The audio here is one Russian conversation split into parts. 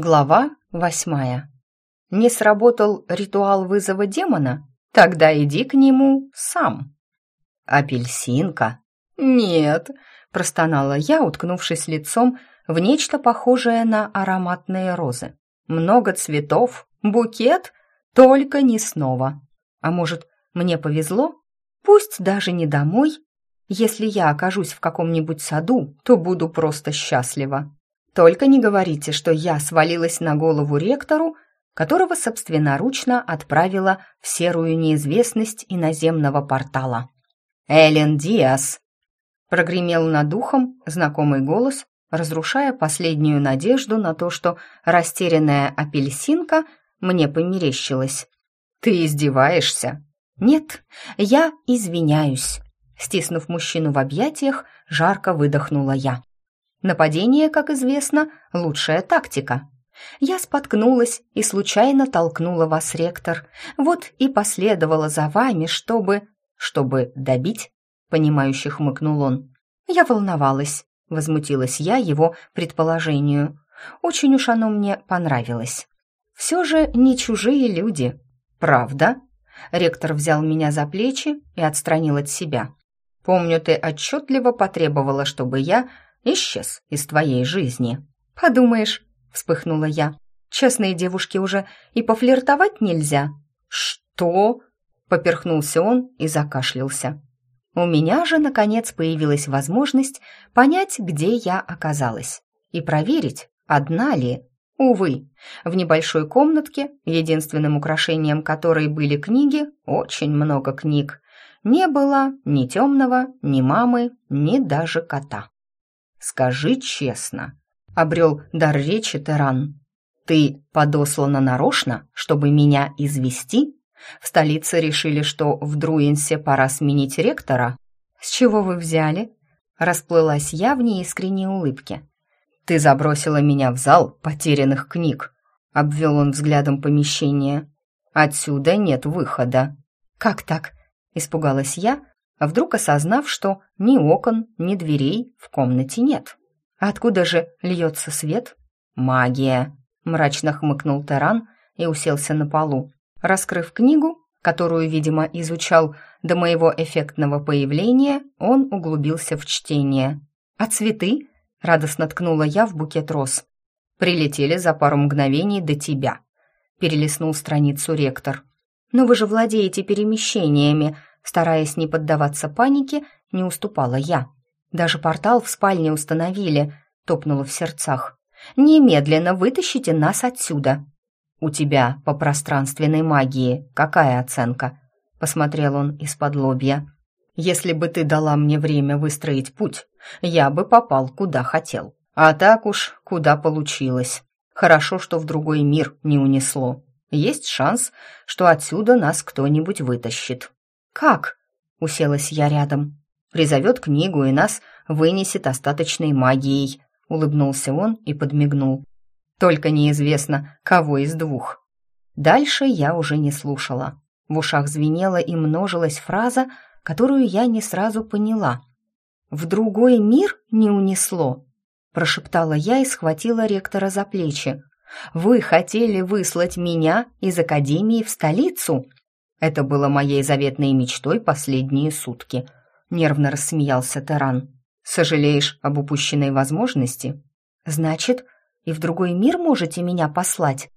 Глава восьмая. Не сработал ритуал вызова демона? Тогда иди к нему сам. Апельсинка? Нет, простонала я, уткнувшись лицом в нечто похожее на ароматные розы. Много цветов, букет, только не снова. А может, мне повезло? Пусть даже не домой. Если я окажусь в каком-нибудь саду, то буду просто счастлива. Только не говорите, что я свалилась на голову ректору, которого собственноручно отправила в серую неизвестность иноземного портала. «Эллен Диас!» Прогремел над ухом знакомый голос, разрушая последнюю надежду на то, что растерянная апельсинка мне померещилась. «Ты издеваешься?» «Нет, я извиняюсь», стиснув мужчину в объятиях, жарко выдохнула я. Нападение, как известно, лучшая тактика. Я споткнулась и случайно толкнула вас, ректор. Вот и последовала за вами, чтобы... Чтобы добить? Понимающе хмыкнул он. Я волновалась, возмутилась я его предположению. Очень уж оно мне понравилось. Все же не чужие люди. Правда? Ректор взял меня за плечи и отстранил от себя. Помню, ты отчетливо потребовала, чтобы я исчез из твоей жизни. Подумаешь, вспыхнула я. Честные девушки уже и пофлиртовать нельзя. Что? Поперхнулся он и закашлялся. У меня же, наконец, появилась возможность понять, где я оказалась, и проверить, одна ли. Увы, в небольшой комнатке, единственным украшением которой были книги, очень много книг, не было ни темного, ни мамы, ни даже кота. Скажи честно, обрел дар речи Теран. Ты подослана нарочно, чтобы меня извести? В столице решили, что в Друинсе пора сменить ректора? С чего вы взяли? Расплылась я в неискренней улыбке. Ты забросила меня в зал потерянных книг. Обвел он взглядом помещение. Отсюда нет выхода. Как так? Испугалась я, вдруг осознав, что ни окон, ни дверей в комнате нет. Откуда же льется свет? Магия, мрачно хмыкнул Таран и уселся на полу. Раскрыв книгу, которую, видимо, изучал до моего эффектного появления, он углубился в чтение. «А цветы?» — радостно ткнула я в букет роз. «Прилетели за пару мгновений до тебя», — перелистнул страницу ректор. «Но вы же владеете перемещениями», Стараясь не поддаваться панике, не уступала я. Даже портал в спальне установили, топнула в сердцах. «Немедленно вытащите нас отсюда!» «У тебя по пространственной магии какая оценка?» Посмотрел он из-под лобья. «Если бы ты дала мне время выстроить путь, я бы попал куда хотел. А так уж, куда получилось. Хорошо, что в другой мир не унесло. Есть шанс, что отсюда нас кто-нибудь вытащит. «Как?» — уселась я рядом. «Призовет книгу и нас вынесет остаточной магией», — улыбнулся он и подмигнул. «Только неизвестно, кого из двух». Дальше я уже не слушала. В ушах звенела и множилась фраза, которую я не сразу поняла. «В другой мир не унесло», — прошептала я и схватила ректора за плечи. «Вы хотели выслать меня из академии в столицу?» Это было моей заветной мечтой последние сутки. Нервно рассмеялся Таран. Сожалеешь об упущенной возможности? Значит, и в другой мир можете меня послать?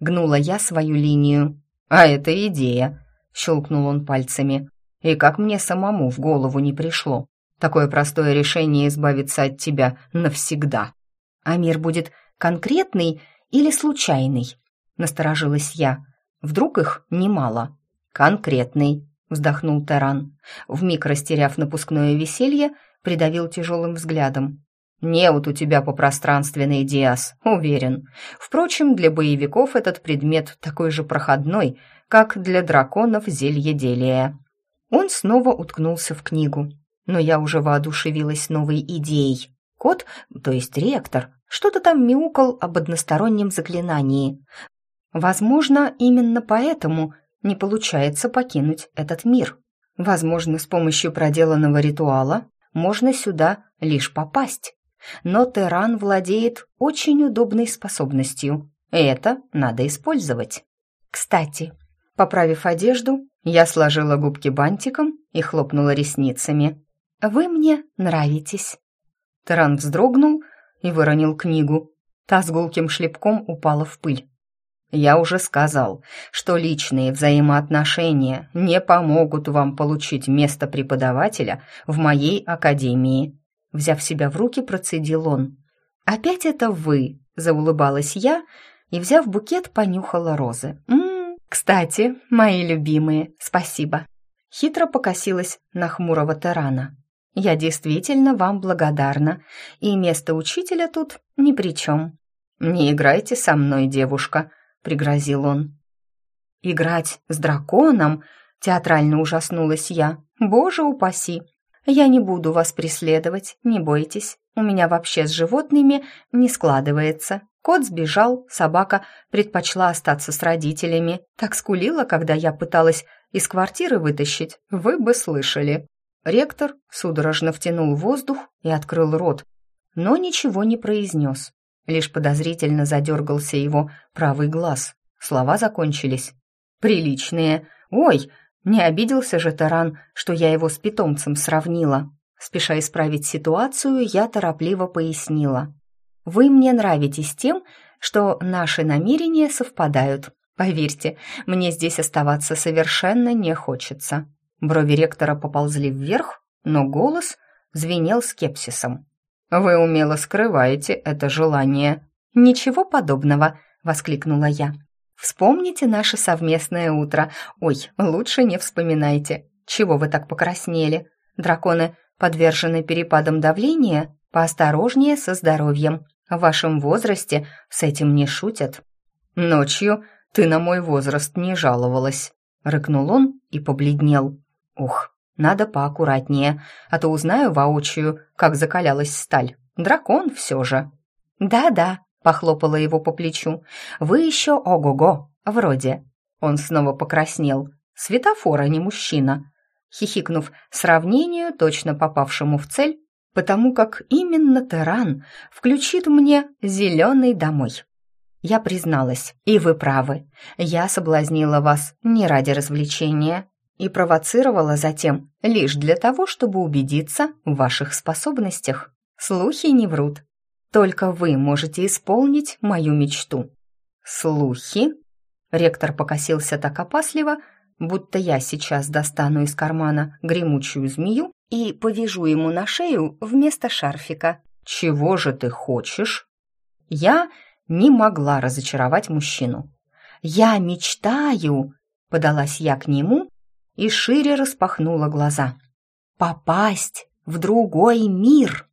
Гнула я свою линию. А это идея, щелкнул он пальцами. И как мне самому в голову не пришло. Такое простое решение избавиться от тебя навсегда. А мир будет конкретный или случайный? Насторожилась я. Вдруг их немало. «Конкретный», — вздохнул Таран. Вмиг растеряв напускное веселье, придавил тяжелым взглядом. «Неуд у тебя по пространственной, Диас, уверен. Впрочем, для боевиков этот предмет такой же проходной, как для драконов зельеделия». Он снова уткнулся в книгу. Но я уже воодушевилась новой идеей. Кот, то есть ректор, что-то там мяукал об одностороннем заклинании. Возможно, именно поэтому не получается покинуть этот мир. Возможно, с помощью проделанного ритуала можно сюда лишь попасть. но Теран владеет очень удобной способностью. Это надо использовать. Кстати, поправив одежду, я сложила губки бантиком и хлопнула ресницами. «Вы мне нравитесь». Теран вздрогнул и выронил книгу. Та с гулким шлепком упала в пыль. «Я уже сказал, что личные взаимоотношения не помогут вам получить место преподавателя в моей академии», взяв себя в руки, процедил он. «Опять это вы?» — заулыбалась я и, взяв букет, понюхала розы. «М-м, кстати, мои любимые, спасибо». Хитро покосилась на хмурого Тарана. «Я действительно вам благодарна, и место учителя тут ни при чем». «Не играйте со мной, девушка», — пригрозил он. «Играть с драконом?» — театрально ужаснулась я. «Боже упаси! Я не буду вас преследовать, не бойтесь. У меня вообще с животными не складывается. Кот сбежал, собака предпочла остаться с родителями. Так скулила, когда я пыталась из квартиры вытащить. Вы бы слышали. Ректор судорожно втянул воздух и открыл рот, но ничего не произнес. Лишь подозрительно задергался его правый глаз. Слова закончились. «Приличные. Ой, не обиделся же Таран, что я его с питомцем сравнила. Спеша исправить ситуацию, я торопливо пояснила. «Вы мне нравитесь тем, что наши намерения совпадают. Поверьте, мне здесь оставаться совершенно не хочется». Брови ректора поползли вверх, но голос звенел скепсисом. «Вы умело скрываете это желание». «Ничего подобного», — воскликнула я. Вспомните наше совместное утро. Ой, лучше не вспоминайте. Чего вы так покраснели? Драконы подвержены перепадам давления? Поосторожнее со здоровьем. В вашем возрасте с этим не шутят. Ночью ты на мой возраст не жаловалась. Рыкнул он и побледнел. Ух, надо поаккуратнее, а то узнаю воочию, как закалялась сталь. Дракон все же. Да-да, Похлопала его по плечу. «Вы еще ого-го, вроде». Он снова покраснел. «Светофор, а не мужчина». Хихикнув сравнению, точно попавшему в цель, потому как именно Теран включит мне зеленый домой. Я призналась, и вы правы, я соблазнила вас не ради развлечения и провоцировала затем лишь для того, чтобы убедиться в ваших способностях. Слухи не врут, только вы можете исполнить мою мечту». «Слухи?» Ректор покосился так опасливо, будто я сейчас достану из кармана гремучую змею и повяжу ему на шею вместо шарфика. «Чего же ты хочешь?» Я не могла разочаровать мужчину. «Я мечтаю!» — подалась я к нему и шире распахнула глаза. «Попасть в другой мир!»